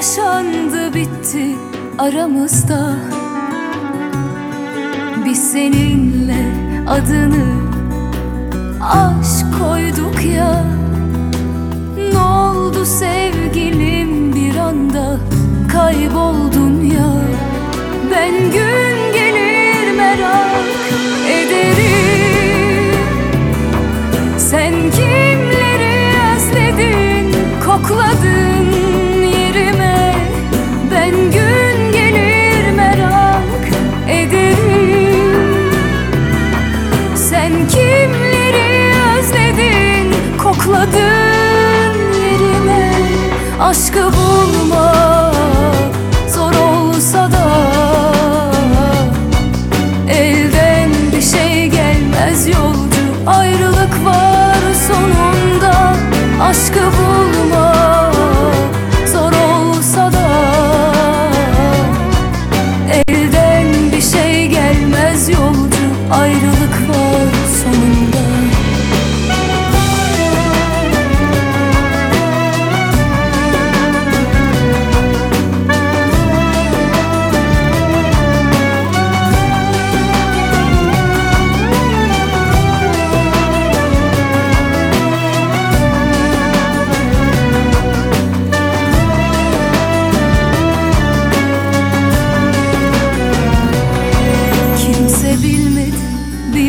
yaşandı bitti aramızda Biz seninle adını aşk koyduk ya Ne oldu sen? Aşkı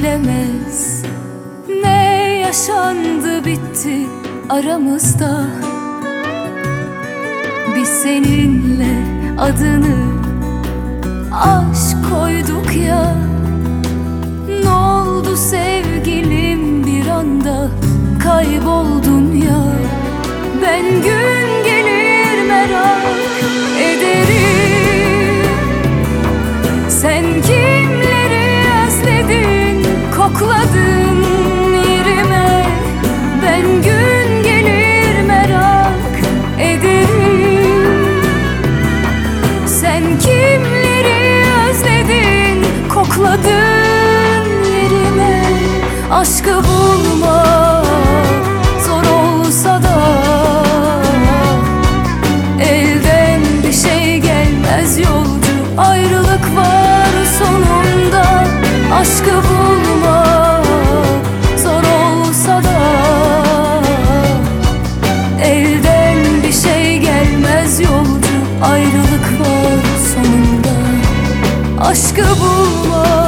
bilemez. Ne yaşandı bitti aramızda. Biz seninle adını aşk koyduk ya. Ne oldu sevgilim bir anda? Kayboldun ya. Ben gün sakladın yerine Aşkı Aşkı bulmak